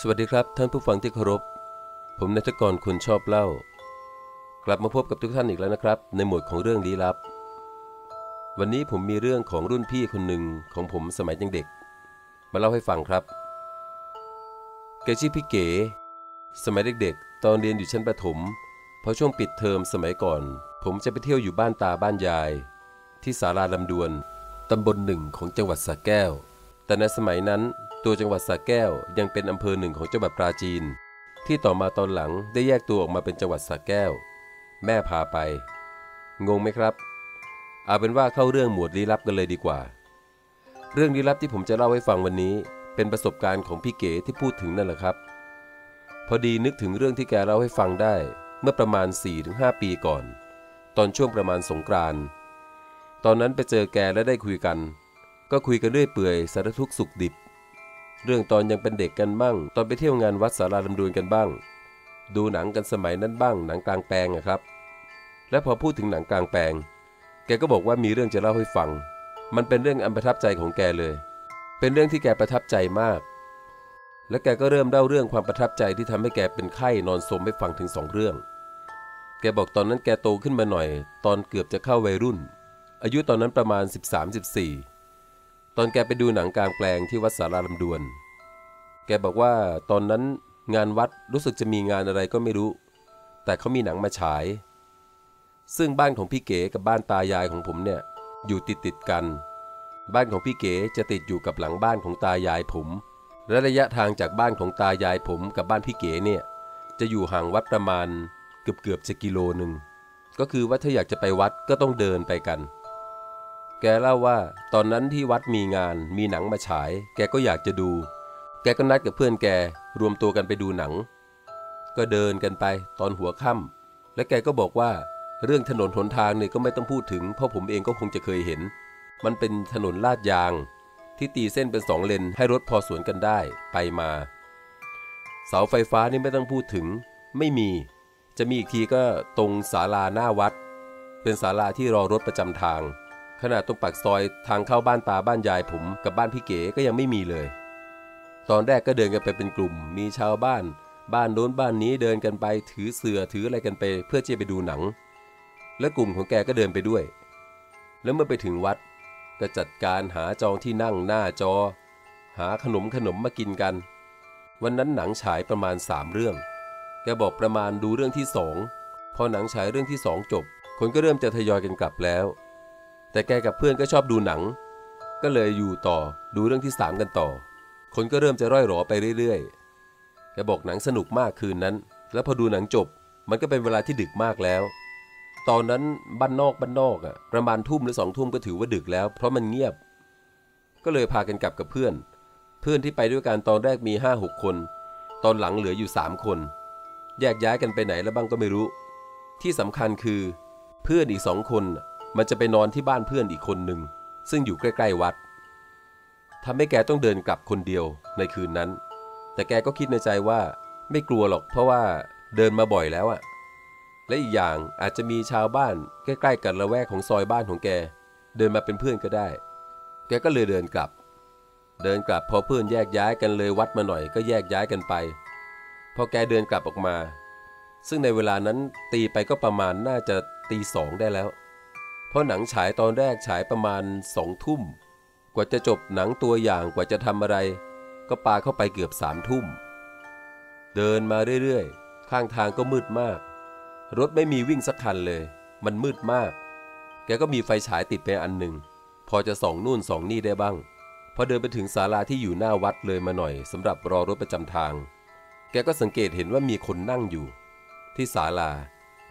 สวัสดีครับท่านผู้ฟังที่เคารพ ผมนัทกรคุณชอบเล่า กลับมาพบกับทุกท่านอีกแล้วนะครับ ในหมวดของเรื่องลี้ลับ วันนี้ผมมีเรื่องของรุ่นพี่คนหนึ่งของผมสมัยยังเด็ก มาเล่าให้ฟังครับแกชื่อพี่เก๋ สมัยเด็กๆ ตอนเรียนอยู่ชั้นประถมพอช่วงปิดเทอมสมัยก่อน ผมจะไปเที่ยวอยู่บ้านตาบ้านยาย ที่สาราลำดวนตำบลหนึ่งของจังหวัดสระแก้ว แต่ในสมัยนั้น ตัวจังหวัดสระแก้วยังเป็นอำเภอหนึ่งของจังหวัดปราจีน ที่ต่อมาตอนหลังได้แยกตัวออกมาเป็นจังหวัดสระแก้ว แม่พาไป งงไหมครับ เอาเป็นว่าเข้าเรื่องหมวดลี้ลับกันเลยดีกว่า เรื่องลี้ลับที่ผมจะเล่าให้ฟังวันนี้ เป็นประสบการณ์ของพี่เก๋ที่พูดถึงนั่นแหละครับ พอดีนึกถึงเรื่องที่แกเล่าให้ฟังได้เมื่อประมาณ 4-5 ปีก่อน ตอนช่วงประมาณสงกรานต์ตอนนั้นไปเจอแกและได้คุยกัน ก็คุยกันเรื่อยเปื่อยสารทุกสุขดิบ เรื่องตอนยังเป็นเด็กกันบ้าง ตอนไปเที่ยวงานวัดสาราลำดวนกันบ้าง ดูหนังกันสมัยนั้นบ้าง หนังกลางแปลงอะครับ และพอพูดถึงหนังกลางแปลง แกก็บอกว่ามีเรื่องจะเล่าให้ฟัง มันเป็นเรื่องอันประทับใจของแกเลย เป็นเรื่องที่แกประทับใจมาก และแกก็เริ่มเล่าเรื่องความประทับใจที่ทำให้แกเป็นไข้นอนสมให้ฟังถึงสองเรื่อง แกบอกตอนนั้นแกโตขึ้นมาหน่อย ตอนเกือบจะเข้าวัยรุ่น อายุตอนนั้นประมาณ 13-14 ตอนแกไปดูหนังกลางแปลงที่วัดสาราลำดวน แกบอกว่าตอนนั้นงานวัดรู้สึกจะมีงานอะไรก็ไม่รู้ แต่เขามีหนังมาฉาย ซึ่งบ้านของพี่เก๋กับบ้านตายายของผมเนี่ยอยู่ติดติดกัน บ้านของพี่เก๋จะติดอยู่กับหลังบ้านของตายายผมและระยะทางจากบ้านของตายายผมกับบ้านพี่เก๋เนี่ย จะอยู่ห่างวัดประมาณเกือบเกือบจะกิโลหนึ่งก็คือว่าถ้าอยากจะไปวัดก็ต้องเดินไปกัน แกเล่าว่าตอนนั้นที่วัดมีงานมีหนังมาฉาย แกก็อยากจะดู แกก็นัดกับเพื่อนแกรวมตัวกันไปดูหนัง ก็เดินกันไปตอนหัวค่ำและแกก็บอกว่า เรื่องถนนหนทางเนี่ยก็ไม่ต้องพูดถึง เพราะผมเองก็คงจะเคยเห็น มันเป็นถนนลาดยาง ที่ตีเส้นเป็นสองเลนให้รถพอสวนกันได้ไปมา เสาไฟฟ้านี่ไม่ต้องพูดถึง ไม่มี จะมีอีกทีก็ตรงศาลาหน้าวัด เป็นศาลาที่รอรถประจำทาง ขนาดตรงปากซอยทางเข้าบ้านตาบ้านยายผมกับบ้านพี่เก๋ก็ยังไม่มีเลย ตอนแรกก็เดินกันไปเป็นกลุ่ม มีชาวบ้าน บ้านโน้นบ้านนี้เดินกันไปถือเสือถืออะไรกันไป เพื่อจะไปดูหนัง และกลุ่มของแกก็เดินไปด้วย แล้วเมื่อไปถึงวัดก็จัดการหาจองที่นั่งหน้าจอ หาขนมขนมมากินกัน วันนั้นหนังฉายประมาณ3เรื่อง แกบอกประมาณดูเรื่องที่สองพอหนังฉายเรื่องที่สองจบ คนก็เริ่มจะทยอยกันกลับแล้ว แต่แกกับเพื่อนก็ชอบดูหนัง ก็เลยอยู่ต่อดูเรื่องที่สามกันต่อ คนก็เริ่มจะร่อยหรอไปเรื่อยๆ แกบอกหนังสนุกมากคืนนั้น แล้วพอดูหนังจบ มันก็เป็นเวลาที่ดึกมากแล้ว ตอนนั้นบ้านนอกบ้านนอกอะ่ะประมาณทุ่มหรือสองทุ่มก็ถือว่าดึกแล้ว เพราะมันเงียบ ก็เลยพากันกลับกับเพื่อน เพื่อนที่ไปด้วยกันตอนแรกมีห้าหกคน ตอนหลังเหลืออยู่สามคน แยกย้ายกันไปไหนแล้วบ้างก็ไม่รู้ ที่สำคัญคือ เพื่อนอีกสองคน มันจะไปนอนที่บ้านเพื่อนอีกคนหนึ่ง ซึ่งอยู่ใกล้ๆวัดทำให้แกต้องเดินกลับคนเดียวในคืนนั้น แต่แกก็คิดในใจว่าไม่กลัวหรอกเพราะว่าเดินมาบ่อยแล้วอะและอีกอย่างอาจจะมีชาวบ้านใกล้ๆกันละแวกของซอยบ้านของแก เดินมาเป็นเพื่อนก็ได้ แกก็เลยเดินกลับ เดินกลับพอเพื่อนแยกย้ายกันเลยวัดมาหน่อยก็แยกย้ายกันไป พอแกเดินกลับออกมา ซึ่งในเวลานั้นตีไปก็ประมาณน่าจะตีสองได้แล้ว เพราะหนังฉายตอนแรกฉายประมาณสองทุ่ม กว่าจะจบหนังตัวอย่างกว่าจะทำอะไร ก็ปาเข้าไปเกือบสามทุ่ม เดินมาเรื่อยๆ ข้างทางก็มืดมาก รถไม่มีวิ่งสักคันเลย มันมืดมาก แกก็มีไฟฉายติดไปอันหนึ่ง พอจะส่องนู่นส่องนี่ได้บ้าง พอเดินไปถึงศาลาที่อยู่หน้าวัดเลยมาหน่อยสำหรับรอรถประจำทาง แกก็สังเกตเห็นว่ามีคนนั่งอยู่ ที่ศาลา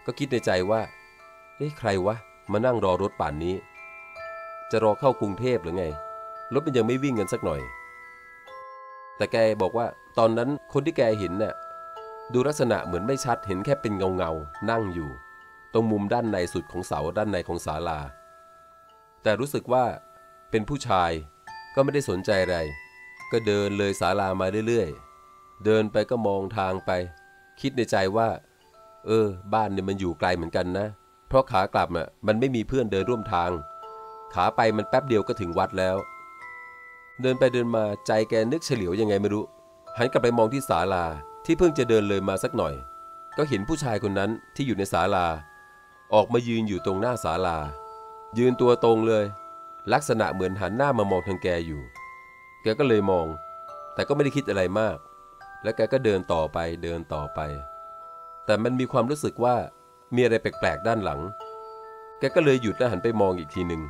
ก็คิดในใจว่าเอ๊ะใครวะ มานั่งรอรถป่านนี้ จะรอเข้ากรุงเทพหรือไง รถมันยังไม่วิ่งกันสักหน่อย แต่แกบอกว่าตอนนั้นคนที่แกเห็นน่ะดูลักษณะเหมือนไม่ชัดเห็นแค่เป็นเงาเงานั่งอยู่ ตรงมุมด้านในสุดของเสาด้านในของศาลา แต่รู้สึกว่าเป็นผู้ชายก็ไม่ได้สนใจอะไร ก็เดินเลยศาลามาเรื่อยๆ เดินไปก็มองทางไป คิดในใจว่า เออ บ้านเนี่ยมันอยู่ไกลเหมือนกันนะ เพราะขากลับอะมันไม่มีเพื่อนเดินร่วมทาง ขาไปมันแป๊บเดียวก็ถึงวัดแล้ว เดินไปเดินมาใจแกนึกเฉลียวยังไงไม่รู้ หันกลับไปมองที่ศาลาที่เพิ่งจะเดินเลยมาสักหน่อย ก็เห็นผู้ชายคนนั้นที่อยู่ในศาลา ออกมายืนอยู่ตรงหน้าศาลา ยืนตัวตรงเลย ลักษณะเหมือนหันหน้ามามองทางแกอยู่ แกก็เลยมอง แต่ก็ไม่ได้คิดอะไรมาก แล้วแกก็เดินต่อไปเดินต่อไป แต่มันมีความรู้สึกว่า มีอะไรแปลกๆด้านหลัง แกก็เลยหยุดและหันไปมองอีกทีหนึ่ง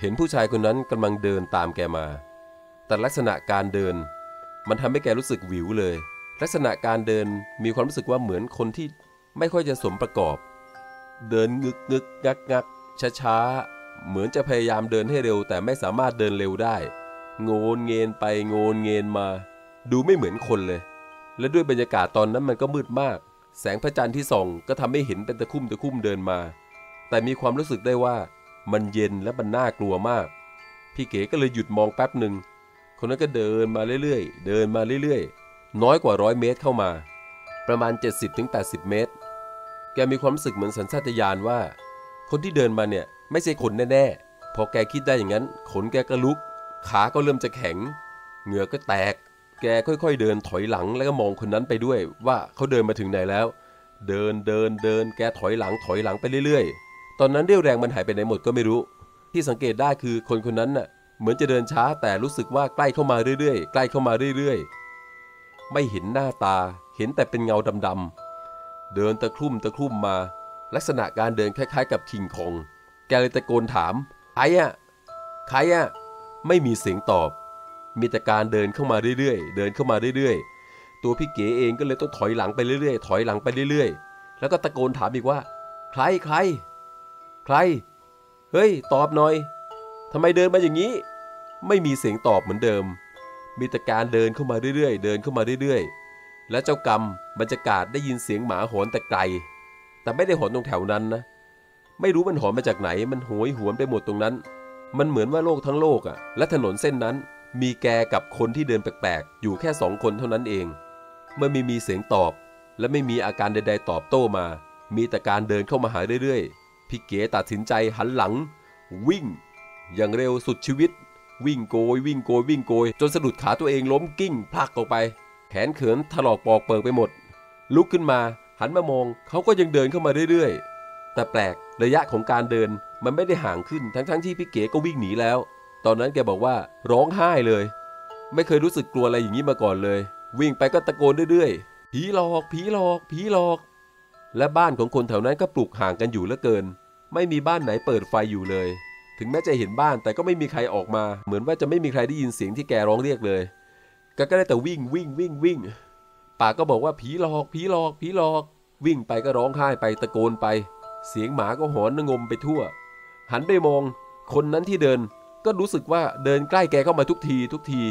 เห็นผู้ชายคนนั้นกำลังเดินตามแกมา แต่ลักษณะการเดิน มันทำให้แกรู้สึกหวิวเลย ลักษณะการเดินมีความรู้สึกว่าเหมือนคนที่ไม่ค่อยจะสมประกอบ เดินงึกงึกงักงักช้าช้าๆเหมือนจะพยายามเดินให้เร็ว แต่ไม่สามารถเดินเร็วได้ โงนเงนไปโงนเงนมา ดูไม่เหมือนคนเลย และด้วยบรรยากาศตอนนั้นมันก็มืดมาก แสงพระจันทร์ที่ส่องก็ทำให้เห็นเป็นตะคุ่มตะคุ่มเดินมา แต่มีความรู้สึกได้ว่ามันเย็นและมันน่ากลัวมาก พี่เก๋ก็เลยหยุดมองแป๊บหนึ่ง คนนั้นก็เดินมาเรื่อยๆ เดินมาเรื่อยๆ น้อยกว่าร้อยเมตรเข้ามา ประมาณ 70-80 เมตร แกมีความรู้สึกเหมือนสัญชาตญาณว่า คนที่เดินมาเนี่ยไม่ใช่คนแน่ๆ พอแกคิดได้อย่างนั้น ขนแกก็ลุก ขาก็เริ่มจะแข็ง เหงื่อก็แตก แกค่อยๆเดินถอยหลังแล้วก็มองคนนั้นไปด้วย ว่าเขาเดินมาถึงไหนแล้ว เดินเดินเดินแกถอยหลังถอยหลังไปเรื่อยๆ ตอนนั้นเรี่ยวแรงมันหายไปไหนหมดก็ไม่รู้ ที่สังเกตได้คือคนคนนั้นน่ะเหมือนจะเดินช้าแต่รู้สึกว่าใกล้เข้ามาเรื่อยๆ ใกล้เข้ามาเรื่อยๆ ไม่เห็นหน้าตาเห็นแต่เป็นเงาดำๆเดินตะครุ่มตะครุ่มมา ลักษณะการเดินคล้ายๆ กับคิงคอง แกเลยตะโกนถามใครอะใครอะไม่มีเสียงตอบ มีแต่การเดินเข้ามาเรื่อยๆ เดินเข้ามาเรื่อยๆ ตัวพี่เก๋เองก็เลยต้องถอยหลังไปเรื่อยๆ ถอยหลังไปเรื่อยๆ แล้วก็ตะโกนถามอีกว่า ใครใคร ใคร เฮ้ย ตอบหน่อยทำไมเดินมาอย่างนี้ ไม่มีเสียงตอบเหมือนเดิม มีแต่การเดินเข้ามาเรื่อยๆ เดินเข้ามาเรื่อยๆ และเจ้ากรรมบรรยากาศได้ยินเสียงหมาหอนแต่ไกล แต่ไม่ได้หอนตรงแถวนั้นนะ ไม่รู้มันหอนมาจากไหน มันโหยหวนไปหมดตรงนั้น มันเหมือนว่าโลกทั้งโลกอะ่ะ และถนนเส้นนั้น มีแกกับคนที่เดินแปลกๆ อยู่แค่สองคนเท่านั้นเอง เมื่อไม่มีเสียงตอบ และไม่มีอาการใดๆตอบโต้มา มีแต่การเดินเข้ามาหาเรื่อยๆ พี่เก๋ตัดสินใจหันหลัง วิ่ง อย่างเร็วสุดชีวิต วิ่งโกย วิ่งโกย วิ่งโกย จนสะดุดขาตัวเองล้มกิ้งพลักออกไป แขนเขินถลอกปอกเปิกไปหมด ลุกขึ้นมา หันมามองเขาก็ยังเดินเข้ามาเรื่อยๆ แต่แปลกระยะของการเดินมันไม่ได้ห่างขึ้นทั้งๆที่พี่เก๋ก็วิ่งหนีแล้ว ตอนนั้นแกบอกว่าร้องไห้เลย ไม่เคยรู้สึกกลัวอะไรอย่างนี้มาก่อนเลย วิ่งไปก็ตะโกนเรื่อยๆ ผีหลอก ผีหลอก ผีหลอก และบ้านของคนแถวนั้นก็ปลูกห่างกันอยู่เหลือเกิน ไม่มีบ้านไหนเปิดไฟอยู่เลย ถึงแม้จะเห็นบ้านแต่ก็ไม่มีใครออกมา เหมือนว่าจะไม่มีใครได้ยินเสียงที่แกร้องเรียกเลยแกก็ได้แต่วิ่งวิ่งวิ่งวิ่งป่ากก็บอกว่าผีหลอก ผีหลอก ผีหลอก วิ่งไปก็ร้องไห้ไปตะโกนไป เสียงหมาก็หอนงมไปทั่ว หันไปมอง คนนั้นที่เดิน ก็รู้สึกว่าเดินใกล้แกเข้ามาทุกทีทุกที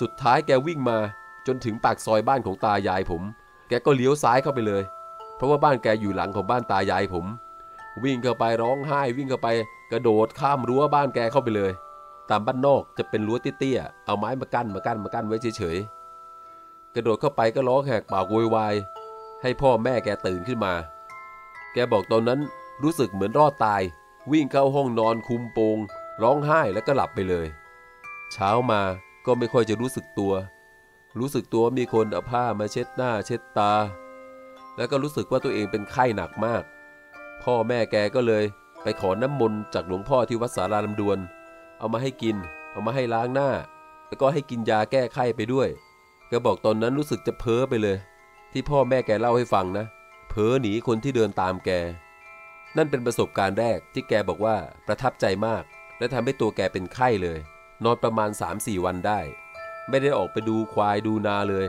สุดท้ายแกวิ่งมาจนถึงปากซอยบ้านของตายายผม แกก็เลี้ยวซ้ายเข้าไปเลย เพราะว่าบ้านแกอยู่หลังของบ้านตายายผม วิ่งเข้าไปร้องไห้ วิ่งเข้าไป กระโดดข้ามรั้วบ้านแกเข้าไปเลย ตามบ้านนอกจะเป็นรั้วเตี้ยๆเอาไม้มากั้นมากั้นมากั้นไว้เฉยๆกระโดดเข้าไปก็ร้องแหกปากโวยวายให้พ่อแม่แกตื่นขึ้นมา แกบอกตอนนั้นรู้สึกเหมือนรอดตาย วิ่งเข้าห้องนอนคุมโปง ร้องไห้แล้วก็หลับไปเลย เช้ามาก็ไม่ค่อยจะรู้สึกตัว รู้สึกตัวมีคนเอาผ้ามาเช็ดหน้าเช็ดตา แล้วก็รู้สึกว่าตัวเองเป็นไข้หนักมาก พ่อแม่แกก็เลยไปขอน้ำมนต์จากหลวงพ่อที่วัดสาราลำดวน เอามาให้กิน เอามาให้ล้างหน้า แล้วก็ให้กินยาแก้ไข้ไปด้วยแกบอกตอนนั้นรู้สึกจะเพ้อไปเลย ที่พ่อแม่แกเล่าให้ฟังนะ เพ้อหนีคนที่เดินตามแก นั่นเป็นประสบการณ์แรกที่แกบอกว่าประทับใจมาก และทำให้ตัวแกเป็นไข้เลย นอนประมาณ 3-4 วันได้ ไม่ได้ออกไปดูควายดูนาเลย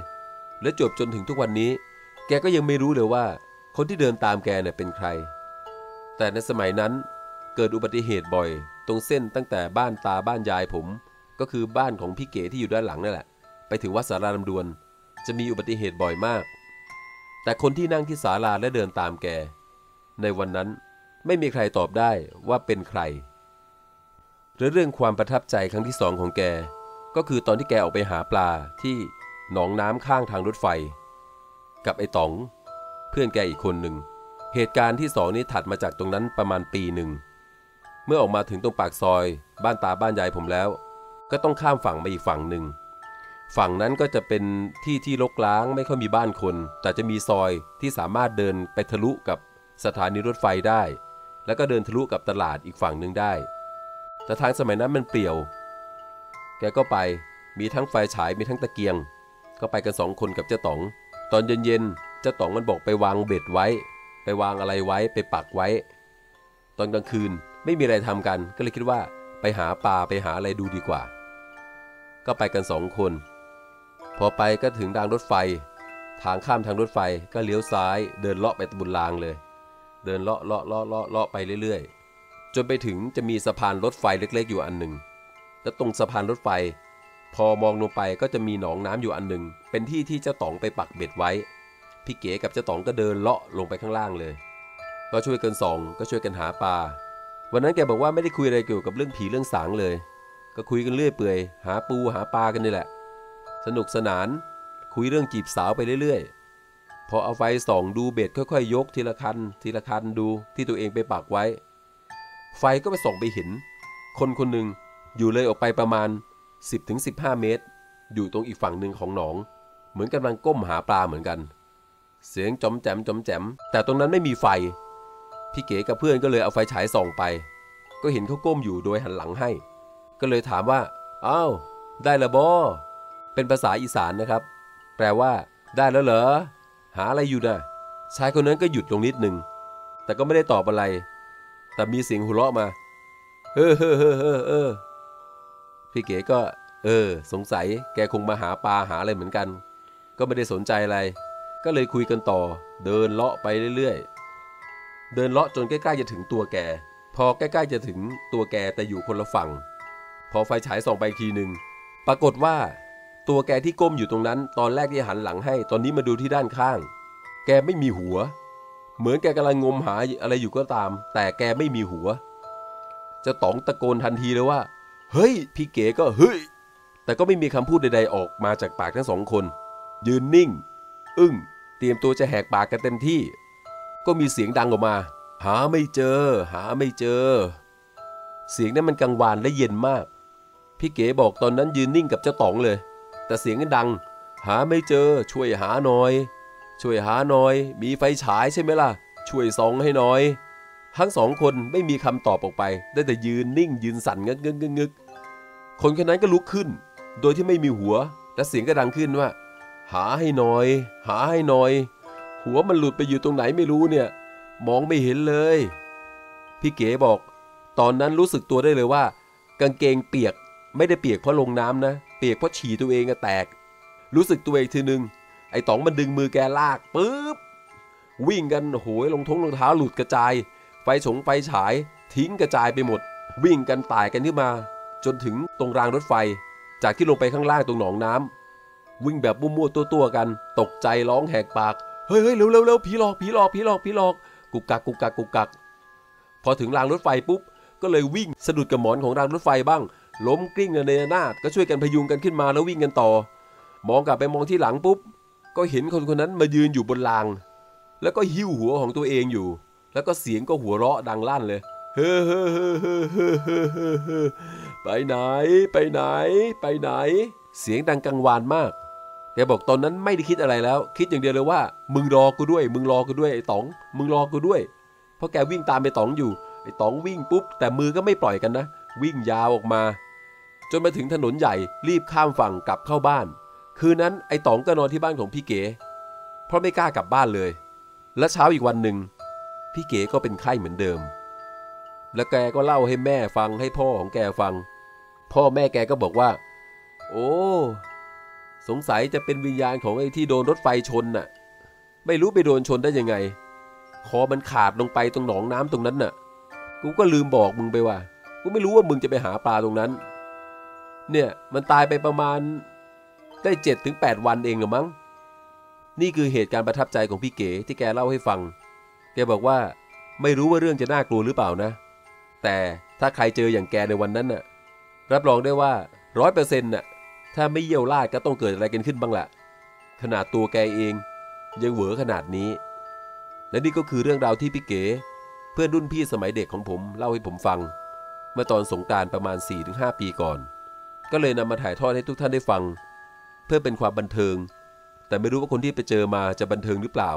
และจบจนถึงทุกวันนี้ แกก็ยังไม่รู้เลยว่า คนที่เดินตามแกเนี่ยเป็นใคร แต่ในสมัยนั้นเกิดอุบัติเหตุบ่อย ตรงเส้นตั้งแต่บ้านตาบ้านยายผม ก็คือบ้านของพี่เก๋ที่อยู่ด้านหลังนั่นแหละ ไปถึงวัดสาราลำดวน จะมีอุบัติเหตุบ่อยมาก แต่คนที่นั่งที่ศาลาและเดินตามแก ในวันนั้นไม่มีใครตอบได้ว่าเป็นใคร และเรื่องความประทับใจครั้งที่สองของแก ก็คือตอนที่แกออกไปหาปลาที่หนองน้ำข้างทางรถไฟ กับไอ้ต๋อง เพื่อนแกอีกคนหนึ่ง เหตุการณ์ที่สองนี้ถัดมาจากตรงนั้นประมาณปีหนึ่ง เมื่อออกมาถึงตรงปากซอย บ้านตาบ้านยายผมแล้ว ก็ต้องข้ามฝั่งมาอีกฝั่งหนึ่ง ฝั่งนั้นก็จะเป็นที่ที่รกร้างไม่ค่อยมีบ้านคน แต่จะมีซอยที่สามารถเดินไปทะลุกับสถานีรถไฟได้ แล้วก็เดินทะลุกับตลาดอีกฝั่งหนึ่งได้ แต่ทางสมัยนั้นมันเปลี่ยว แกก็ไป มีทั้งไฟฉาย มีทั้งตะเกียง ก็ไปกันสองคนกับเจ้าต๋อง ตอนเย็นๆ เจ้าต๋องมันบอกไปวางเบ็ดไว้ ไปวางอะไรไว้ ไปปักไว้ ตอนกลางคืนไม่มีอะไรทำกัน ก็เลยคิดว่าไปหาปลาไปหาอะไรดูดีกว่า ก็ไปกันสองคน พอไปก็ถึงรางรถไฟ ทางข้ามทางรถไฟก็เลี้ยวซ้าย เดินเลาะไปตะบุญรางเลย เดินเลาะเลาะเลาะเลาะเลาะไปเรื่อยๆ จนไปถึงจะมีสะพานรถไฟเล็กๆ อยู่อันหนึ่งแล้วตรงสะพานรถไฟ พอมองลงไปก็จะมีหนองน้ำอยู่อันหนึ่งเป็นที่ที่เจ้าต๋องไปปักเบ็ดไว้ พี่เก๋กับเจ้าต๋องก็เดินเลาะลงไปข้างล่างเลย ก็ช่วยกันส่อง ก็ช่วยกันหาปลา วันนั้นแกบอกว่าไม่ได้คุยอะไรเกี่ยวกับเรื่องผีเรื่องสางเลย ก็คุยกันเรื่อยเปื่อย หาปูหาปลากันนี่แหละ สนุกสนาน คุยเรื่องจีบสาวไปเรื่อยๆ พอเอาไฟส่องดูเบ็ดค่อยๆ ยกทีละคันทีละคันดูที่ตัวเองไปปักไว้ ไฟก็ไปส่องไปเห็น คนคนหนึ่งอยู่เลยออกไปประมาณ 10-15 เมตร อยู่ตรงอีกฝั่งหนึ่งของหนอง เหมือนกำลังก้มหาปลาเหมือนกัน เสียงจอมแจมจอมแจม แต่ตรงนั้นไม่มีไฟ พี่เก๋กับเพื่อนก็เลยเอาไฟฉายส่องไป ก็เห็นเขาก้มอยู่โดยหันหลังให้ ก็เลยถามว่าอ้าวได้ละบอเป็นภาษาอีสานนะครับ แปลว่า ได้แล้วเหรอหาอะไรอยู่น่ะชายคนนั้นก็หยุดลงนิดหนึ่งแต่ก็ไม่ได้ตอบอะไร แต่มีเสียงหัวเราะมาเฮ้อเฮ้อเออเออพี่เก๋ก็ เออ สงสัยแกคงมาหาปลาหาอะไรเหมือนกัน ก็ไม่ได้สนใจอะไร ก็เลยคุยกันต่อ เดินเลาะไปเรื่อยๆ เดินเลาะจนใกล้ๆจะถึงตัวแก พอใกล้ๆจะถึงตัวแกแต่อยู่คนละฝั่ง พอไฟฉายส่องไปทีหนึ่งปรากฏว่า ตัวแกที่ก้มอยู่ตรงนั้น ตอนแรกที่หันหลังให้ ตอนนี้มาดูที่ด้านข้าง แกไม่มีหัว เหมือนแกกำลังงมหาอะไรอยู่ก็ตาม แต่แกไม่มีหัวเจ้าต๋องตะโกนทันทีเลยว่า เฮ้ย พี่เก๋ก็เฮ้ย แต่ก็ไม่มีคำพูดใดๆออกมาจากปากทั้งสองคน ยืนนิ่ง อึ้ง เตรียมตัวจะแหกปากกันเต็มที่ ก็มีเสียงดังออกมา หาไม่เจอ หาไม่เจอ เสียงนั้นมันกังวานและเย็นมาก พี่เก๋บอกตอนนั้นยืนนิ่งกับเจ้าต๋องเลย แต่เสียงนั้นดัง หาไม่เจอ ช่วยหาหน่อย ช่วยหาหน่อย มีไฟฉายใช่ไหมล่ะ ช่วยส่องให้หน่อย ทั้งสองคนไม่มีคำตอบออกไป ได้แต่ยืนนิ่งยืนสั่นงึกงึกงึกงึกคนคนนั้นก็ลุกขึ้น โดยที่ไม่มีหัว และเสียงก็ดังขึ้นว่า หาให้หน่อย หาให้หน่อย หัวมันหลุดไปอยู่ตรงไหนไม่รู้เนี่ย มองไม่เห็นเลย พี่เก๋บอก ตอนนั้นรู้สึกตัวได้เลยว่า กางเกงเปียกไม่ได้เปียกเพราะลงน้ำนะ เปียกเพราะฉี่ตัวเองอะแตก รู้สึกตัวเองทีนึง ไอ้ต๋องมันดึงมือแกลากปุ๊บวิ่งกันโหยรองท้องรองเท้าหลุดกระจาย ไฟฉงไฟฉายทิ้งกระจายไปหมด วิ่งกันตายกันขึ้นมา จนถึงตรงรางรถไฟ จากที่ลงไปข้างล่างตรงหนองน้ำวิ่งแบบมั่วๆตัวๆกัน ตกใจร้องแหกปากเฮ้ยเฮ้ยเร็วเร็วเร็วผีหลอกผีหลอกผีหลอกผีหลอกกุกกักกุกกักกุกกัก พอถึงรางรถไฟปุ๊บก็เลยวิ่งสะดุดกับหมอนของรางรถไฟบ้าง ล้มกลิ้งในรนาดก็ช่วยกันพยุงกันขึ้นมาแล้ววิ่งกันต่อ มองกลับไปมองที่หลังปุ๊บ ก็เห็นคนคนนั้นมายืนอยู่บนราง แล้วก็หิ้วหัวของตัวเองอยู่ แล้วก็เสียงก็หัวเราะดังลั่นเลยเฮ้เฮ้เฮ้เฮ้เฮ้เฮ้เฮ้ไปไหน ไปไหน ไปไหน เสียงดังกังวานมากแกบอกตอนนั้นไม่ได้คิดอะไรแล้ว คิดอย่างเดียวเลยว่า มึงรอกูด้วย มึงรอกูด้วยไอ้ต๋อง มึงรอกูด้วย เพราะแกวิ่งตามไปต๋องอยู่ไอ้ต๋องวิ่งปุ๊บ แต่มือก็ไม่ปล่อยกันนะ วิ่งยาวออกมา จนมาถึงถนนใหญ่รีบข้ามฝั่งกลับเข้าบ้าน คืนนั้นไอ้ต๋องก็นอนที่บ้านของพี่เก๋ เพราะไม่กล้ากลับบ้านเลย และเช้าอีกวันหนึ่งพี่เก๋ก็เป็นไข้เหมือนเดิม แล้วแกก็เล่าให้แม่ฟังให้พ่อของแกฟัง พ่อแม่แกก็บอกว่า โอ้ สงสัยจะเป็นวิญญาณของไอ้ที่โดนรถไฟชนน่ะ ไม่รู้ไปโดนชนได้ยังไง คอมันขาดลงไปตรงหนองน้ำตรงนั้นน่ะ กูก็ลืมบอกมึงไปว่า กูไม่รู้ว่ามึงจะไปหาปลาตรงนั้น เนี่ยมันตายไปประมาณ ได้เจ็ดถึงแปดวันเองเหรือมั้ง นี่คือเหตุการณ์ประทับใจของพี่เก๋ที่แกเล่าให้ฟัง แกบอกว่าไม่รู้ว่าเรื่องจะน่ากลัวหรือเปล่านะ แต่ถ้าใครเจออย่างแกในวันนั้นน่ะ รับรองได้ว่าร้อยเปอร์เซ็นต์น่ะ ถ้าไม่เยี่ยวลาดก็ต้องเกิดอะไรกันขึ้นบ้างละขนาดตัวแกเองยังเหวอขนาดนี้ และนี่ก็คือเรื่องราวที่พี่เก๋ เพื่อนรุ่นพี่สมัยเด็กของผมเล่าให้ผมฟัง เมื่อตอนสงกรารประมาณ 4-5 ปีก่อน ก็เลยนำมาถ่ายทอดให้ทุกท่านได้ฟัง เพื่อเป็นความบันเทิง แต่ไม่รู้ว่าคนที่ไปเจอมาจะบันเทิงหรือเปล่า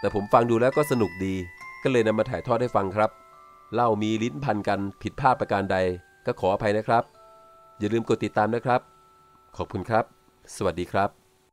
แต่ผมฟังดูแล้วก็สนุกดี ก็เลยนำมาถ่ายทอดให้ฟังครับ เล่ามีลิ้นพันกันผิดพลาดประการใด ก็ขออภัยนะครับ อย่าลืมกดติดตามนะครับ ขอบคุณครับ สวัสดีครับ